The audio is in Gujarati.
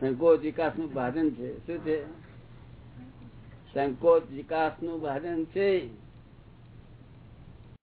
સંકોચ વિકાસનું ભાજન છે. શું છે? સંકોચ વિકાસનું ભાજન છે.